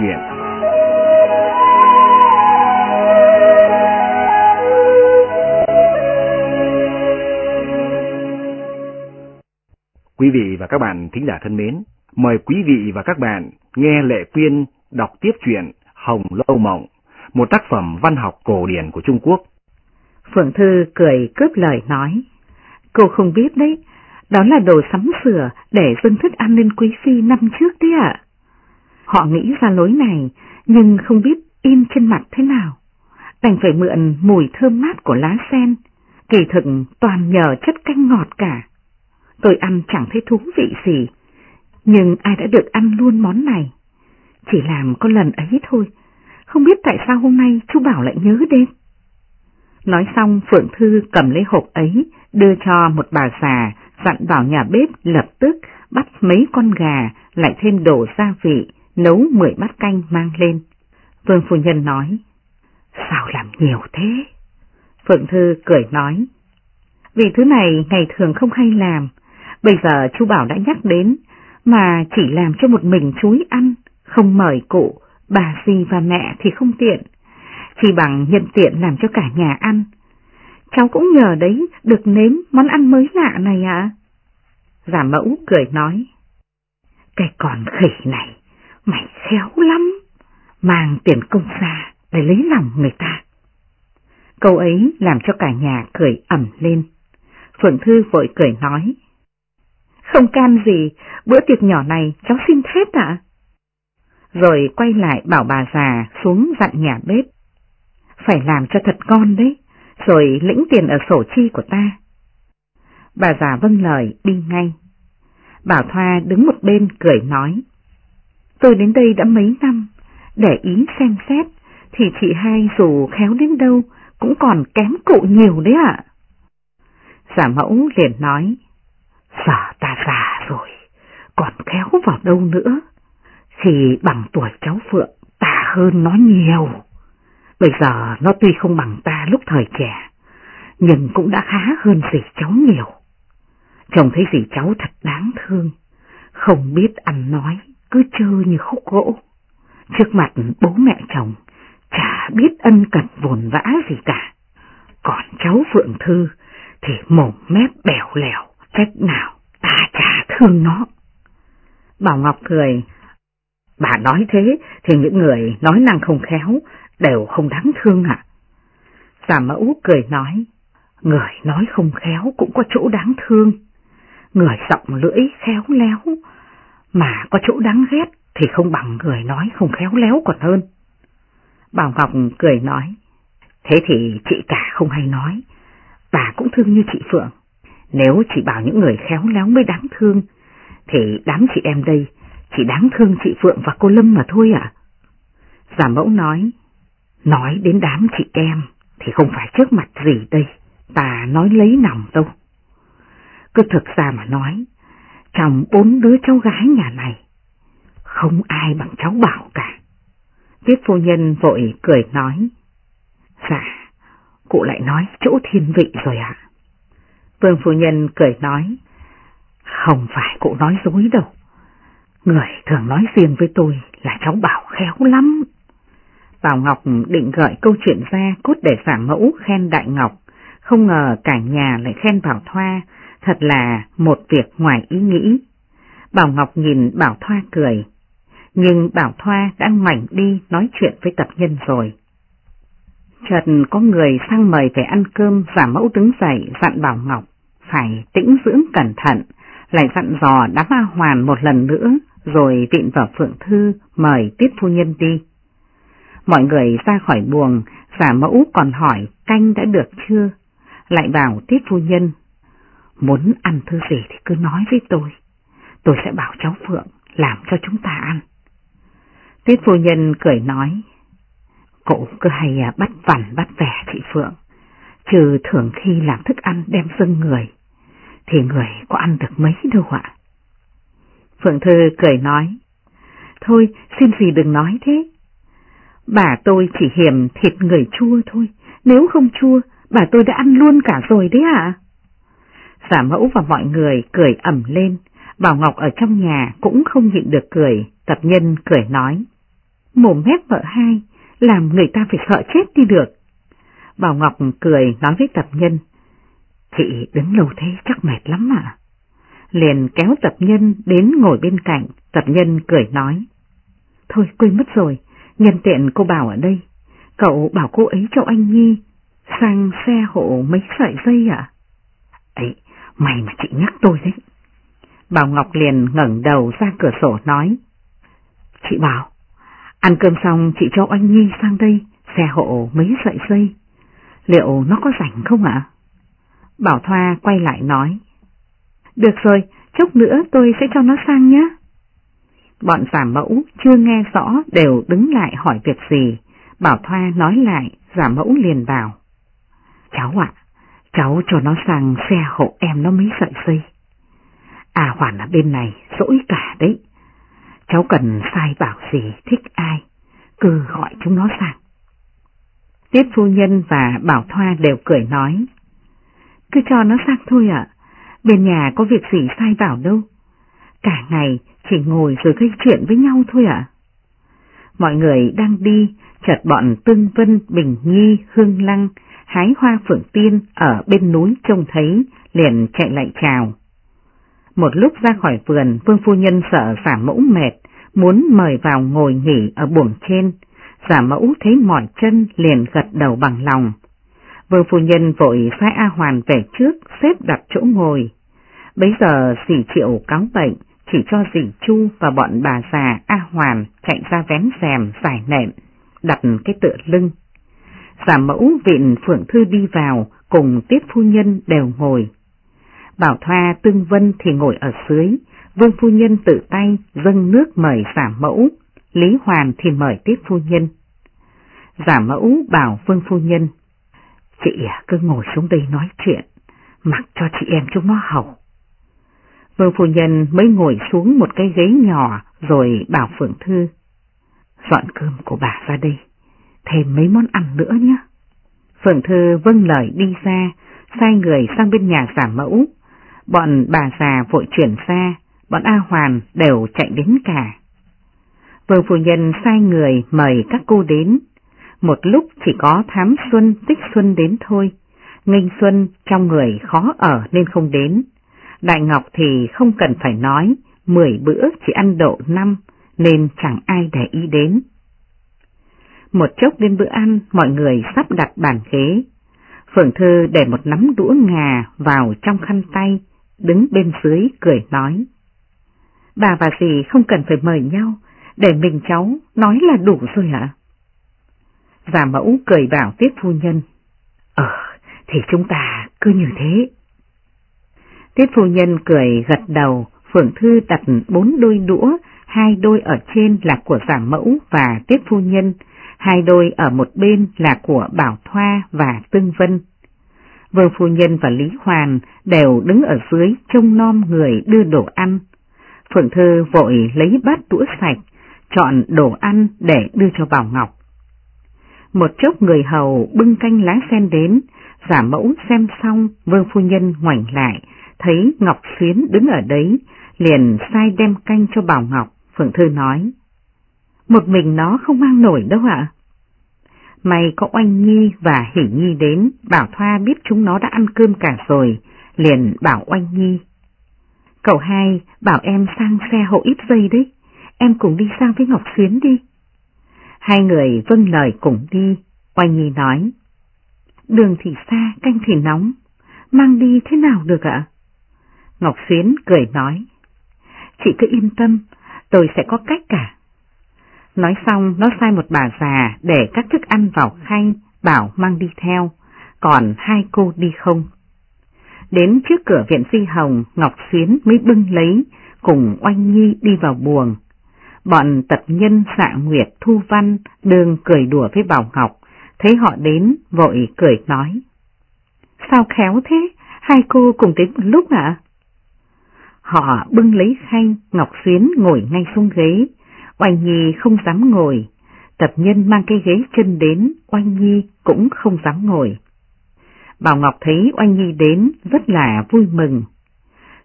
chuyện. Quý vị và các bạn thính giả thân mến, mời quý vị và các bạn nghe Lệ Quyên đọc tiếp truyện Hồng Lâu Mộng, một tác phẩm văn học cổ điển của Trung Quốc. Phượng Thư cười cướp lời nói, cô không biết đấy, đó là đồ sắm sửa để dâng thức ăn lên quý phi năm trước đấy ạ. Họ nghĩ ra lối này, nhưng không biết in trên mặt thế nào. Đành phải mượn mùi thơm mát của lá sen, kỳ thực toàn nhờ chất canh ngọt cả. Tôi ăn chẳng thấy thú vị gì, nhưng ai đã được ăn luôn món này? Chỉ làm có lần ấy thôi, không biết tại sao hôm nay chú Bảo lại nhớ đến. Nói xong Phượng Thư cầm lấy hộp ấy, đưa cho một bà già, dặn bảo nhà bếp lập tức bắt mấy con gà, lại thêm đổ gia vị, nấu 10 bát canh mang lên. Vương Phu Nhân nói, sao làm nhiều thế? Phượng Thư cười nói, vì thứ này ngày thường không hay làm, bây giờ chú Bảo đã nhắc đến, mà chỉ làm cho một mình chúi ăn, không mời cụ, bà dì và mẹ thì không tiện, chỉ bằng nhận tiện làm cho cả nhà ăn. Cháu cũng nhờ đấy được nếm món ăn mới lạ này ạ. Giả mẫu cười nói, cái con khỉ này, mày khéo lắm, mang tiền công ra để lấy lòng người ta. Câu ấy làm cho cả nhà cười ẩm lên. Phượng Thư vội cười nói, không can gì, bữa tiệc nhỏ này cháu xin hết ạ. Rồi quay lại bảo bà già xuống dặn nhà bếp. Phải làm cho thật ngon đấy, rồi lĩnh tiền ở sổ chi của ta. Bà già vâng lời đi ngay. Bảo Thoa đứng một bên cười nói. Tôi đến đây đã mấy năm, để ý xem xét, thì chị hai dù khéo đến đâu cũng còn kém cụ nhiều đấy ạ. Giả mẫu liền nói. Giờ ta già rồi, còn khéo vào đâu nữa, thì bằng tuổi cháu Phượng ta hơn nó nhiều. Bây giờ nó tuy không bằng ta lúc thời trẻ, nhưng cũng đã khá hơn dì cháu nhiều. Chồng thấy dì cháu thật đáng thương, không biết ăn nói, cứ chơi như khúc gỗ. Trước mặt bố mẹ chồng, chả biết ân cần vồn vã gì cả. Còn cháu Phượng Thư thì mồm mép bèo lèo, cách nào ta chả thương nó. Bảo Ngọc cười, bà nói thế thì những người nói năng không khéo đều không đáng thương ạ. À? Giả mẫu cười nói, người nói không khéo cũng có chỗ đáng thương, người giọng lưỡi khéo léo, mà có chỗ đáng ghét thì không bằng người nói không khéo léo còn hơn. Bảo Ngọc cười nói, thế thì chị cả không hay nói, bà cũng thương như chị Phượng. Nếu chỉ bảo những người khéo léo mới đáng thương, thì đám chị em đây chỉ đáng thương chị Phượng và cô Lâm mà thôi ạ. À? Giả mẫu nói, nói đến đám chị em thì không phải trước mặt gì đây, ta nói lấy nòng đâu. Cứ thực ra mà nói, trong bốn đứa cháu gái nhà này, không ai bằng cháu Bảo cả. Tiết phu nhân vội cười nói, dạ, cụ lại nói chỗ thiên vị rồi ạ. Vương phu nhân cười nói, không phải cụ nói dối đâu. Người thường nói riêng với tôi là cháu Bảo khéo lắm. Bảo Ngọc định gợi câu chuyện ra cốt để giả mẫu khen Đại Ngọc, không ngờ cả nhà lại khen Bảo Thoa, thật là một việc ngoài ý nghĩ. Bảo Ngọc nhìn Bảo Thoa cười, nhưng Bảo Thoa đã ngoảnh đi nói chuyện với tập nhân rồi. Chợt có người sang mời về ăn cơm, giả mẫu đứng dậy dặn Bảo Ngọc, phải tĩnh dưỡng cẩn thận, lại dặn dò đám A Hoàn một lần nữa, rồi vịn vào Phượng Thư mời Tiết Phu Nhân đi. Mọi người ra khỏi buồng, giả mẫu còn hỏi canh đã được chưa, lại bảo Tiết Phu Nhân, muốn ăn thứ gì thì cứ nói với tôi, tôi sẽ bảo cháu Phượng làm cho chúng ta ăn. Tiết Phu Nhân cười nói, cậu cứ hay à, bắt vằn bắt vẻ chị Phượng, trừ thường khi làm thức ăn đem dâng người, thì người có ăn được mấy đâu ạ. Phượng Thư cười nói, thôi xin gì đừng nói thế. Bà tôi chỉ hiểm thịt người chua thôi, nếu không chua, bà tôi đã ăn luôn cả rồi đấy ạ. Giả mẫu và mọi người cười ẩm lên, Bảo Ngọc ở trong nhà cũng không nhịn được cười, tập nhân cười nói. mồm mép vợ hai, làm người ta phải sợ chết đi được. Bảo Ngọc cười nói với tập nhân, chị đứng lâu thế chắc mệt lắm mà. Liền kéo tập nhân đến ngồi bên cạnh, tập nhân cười nói, thôi quên mất rồi, nhân tiện cô bảo ở đây, cậu bảo cô ấy cho anh Nhi sang xe hộ mấy sợi dây à? Ấy, mày mà chị nhắc tôi đấy. Bảo Ngọc liền ngẩng đầu ra cửa sổ nói. Chị bảo, ăn cơm xong chị cho anh Nhi sang đây, xe hộ mấy sợi dây. Liệu nó có rảnh không ạ? Bảo Thoa quay lại nói. Được rồi, chút nữa tôi sẽ cho nó sang nhé. Bọn giả mẫu chưa nghe rõ đều đứng lại hỏi việc gì. Bảo Thoa nói lại, giả mẫu liền bảo. Cháu ạ, cháu cho nó sang xe hộ em nó mấy sợi dây. À Hoàn ở bên này, dỗi cả đấy. Cháu cần sai bảo gì, thích ai, cứ gọi chúng nó sang. Tiết phu nhân và Bảo Thoa đều cười nói. Cứ cho nó sang thôi ạ, bên nhà có việc gì sai bảo đâu. Cả ngày chỉ ngồi rồi gây chuyện với nhau thôi ạ. Mọi người đang đi, chợt bọn Tương Vân, Bình Nhi, Hương Lăng, hái hoa phượng tiên ở bên núi trông thấy, liền chạy lại chào. Một lúc ra khỏi vườn, Vương Phu Nhân sợ giả mẫu mệt, muốn mời vào ngồi nghỉ ở buồng trên. Giả mẫu thấy mỏi chân liền gật đầu bằng lòng. Vương Phu Nhân vội sai A Hoàn về trước, xếp đặt chỗ ngồi. Bấy giờ dì triệu cáo bệnh, chỉ cho dì Chu và bọn bà già A Hoàn chạy ra vén rèm giải nệm, đặt cái tựa lưng. Giả mẫu viện Phượng Thư đi vào, cùng Tiết Phu Nhân đều ngồi. Bảo Thoa Tương Vân thì ngồi ở dưới, Vương Phu Nhân tự tay dâng nước mời giả mẫu, Lý Hoàn thì mời Tiết Phu Nhân. Giả mẫu bảo Vương Phu Nhân, chị à, cứ ngồi xuống đây nói chuyện, mặc cho chị em chúng nó hầu. Vương Phu Nhân mới ngồi xuống một cái ghế nhỏ rồi bảo Phượng Thư, dọn cơm của bà ra đây, thêm mấy món ăn nữa nhé. Phượng Thư vâng lời đi ra, sai người sang bên nhà giả mẫu, Bọn bà già vội chuyển xa, bọn A Hoàn đều chạy đến cả. Vương phu nhân sai người mời các cô đến, một lúc chỉ có thám xuân tích xuân đến thôi, nghênh xuân trong người khó ở nên không đến. Đại Ngọc thì không cần phải nói, mười bữa chỉ ăn độ năm nên chẳng ai để ý đến. Một chốc đến bữa ăn, mọi người sắp đặt bàn ghế. Phượng Thư để một nắm đũa ngà vào trong khăn tay, đứng bên dưới cười nói. Bà và dì không cần phải mời nhau, để mình cháu nói là đủ rồi ạ. Già mẫu cười bảo tiếp phu nhân. Ờ, thì chúng ta cứ như thế. Tiết phu nhân cười gật đầu, Phượng Thư đặt bốn đôi đũa, hai đôi ở trên là của giả mẫu và Tiết phu nhân, hai đôi ở một bên là của Bảo Thoa và Tương Vân. Vương Phu Nhân và Lý Hoàn đều đứng ở dưới trông nom người đưa đồ ăn. Phượng Thư vội lấy bát đũa sạch, chọn đồ ăn để đưa cho Bảo Ngọc. Một chốc người hầu bưng canh lá sen đến, giả mẫu xem xong, Vương Phu Nhân ngoảnh lại, thấy Ngọc Xuyến đứng ở đấy, liền sai đem canh cho Bảo Ngọc, Phượng Thư nói. Một mình nó không mang nổi đâu ạ. May có Oanh Nhi và Hỷ Nhi đến, Bảo Thoa biết chúng nó đã ăn cơm cả rồi, liền bảo Oanh Nhi. Cậu hai bảo em sang xe hộ ít giây đấy, em cùng đi sang với Ngọc Xuyến đi. Hai người vâng lời cùng đi, Oanh Nhi nói. Đường thì xa, canh thì nóng, mang đi thế nào được ạ? Ngọc Xuyến cười nói. Chị cứ yên tâm, tôi sẽ có cách cả. Nói xong nó sai một bà già để các thức ăn vào khanh bảo mang đi theo, còn hai cô đi không. Đến trước cửa viện di Hồng, Ngọc Xuyến mới bưng lấy, cùng Oanh Nhi đi vào buồng. Bọn tập nhân xạ Nguyệt Thu Văn đường cười đùa với Bảo Ngọc, thấy họ đến, vội cười nói. Sao khéo thế, hai cô cùng đến một lúc ạ? Họ bưng lấy khanh Ngọc Xuyến ngồi ngay xuống ghế, Oanh Nhi không dám ngồi, tập nhân mang cái ghế chân đến, Oanh Nhi cũng không dám ngồi. Bảo Ngọc thấy Oanh Nhi đến rất là vui mừng.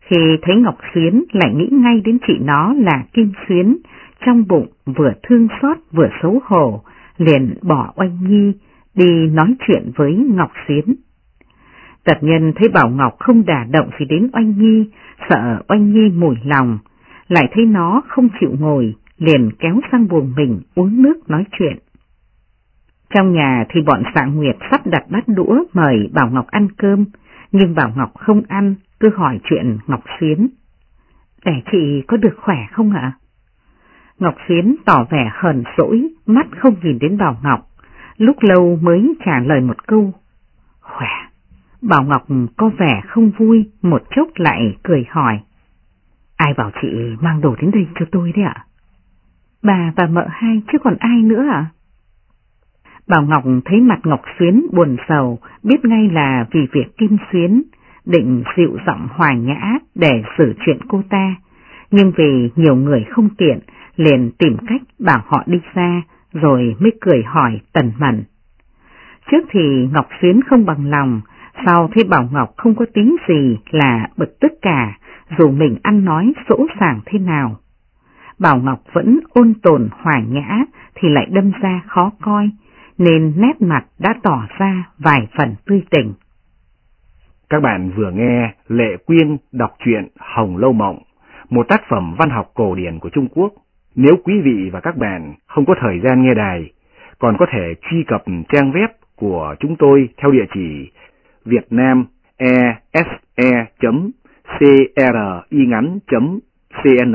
Khi thấy Ngọc Xuyến lại nghĩ ngay đến chị nó là Kim Xuyến, trong bụng vừa thương xót vừa xấu hổ, liền bỏ oanh nhi, đi nói chuyện với Ngọc Xuyến. Tật nhân thấy Bảo Ngọc không đả động gì đến oanh nhi, sợ oanh nhi mùi lòng, lại thấy nó không chịu ngồi, liền kéo sang buồng mình uống nước nói chuyện. Trong nhà thì bọn xạ nguyệt sắp đặt bát đũa mời Bảo Ngọc ăn cơm, nhưng Bảo Ngọc không ăn, cứ hỏi chuyện Ngọc Xuyến. Để chị có được khỏe không ạ? Ngọc Xuyến tỏ vẻ hờn dỗi, mắt không nhìn đến Bảo Ngọc, lúc lâu mới trả lời một câu. Khỏe. Bảo Ngọc có vẻ không vui, một chốc lại cười hỏi. Ai bảo chị mang đồ đến đây cho tôi đấy ạ? Bà và mợ hai chứ còn ai nữa à? Bảo Ngọc thấy mặt Ngọc Xuyến buồn sầu, biết ngay là vì việc Kim Xuyến, định dịu giọng hòa nhã để xử chuyện cô ta, nhưng vì nhiều người không tiện, liền tìm cách bảo họ đi xa, rồi mới cười hỏi tần mẩn. Trước thì Ngọc Xuyến không bằng lòng, sau thấy Bảo Ngọc không có tính gì là bực tức cả, dù mình ăn nói sỗ sàng thế nào. Bảo Ngọc vẫn ôn tồn hòa nhã thì lại đâm ra khó coi, nên nét mặt đã tỏ ra vài phần tươi tỉnh. Các bạn vừa nghe Lệ Quyên đọc truyện Hồng Lâu Mộng, một tác phẩm văn học cổ điển của Trung Quốc. Nếu quý vị và các bạn không có thời gian nghe đài, còn có thể truy cập trang web của chúng tôi theo địa chỉ vietnamese.cringắn.cn.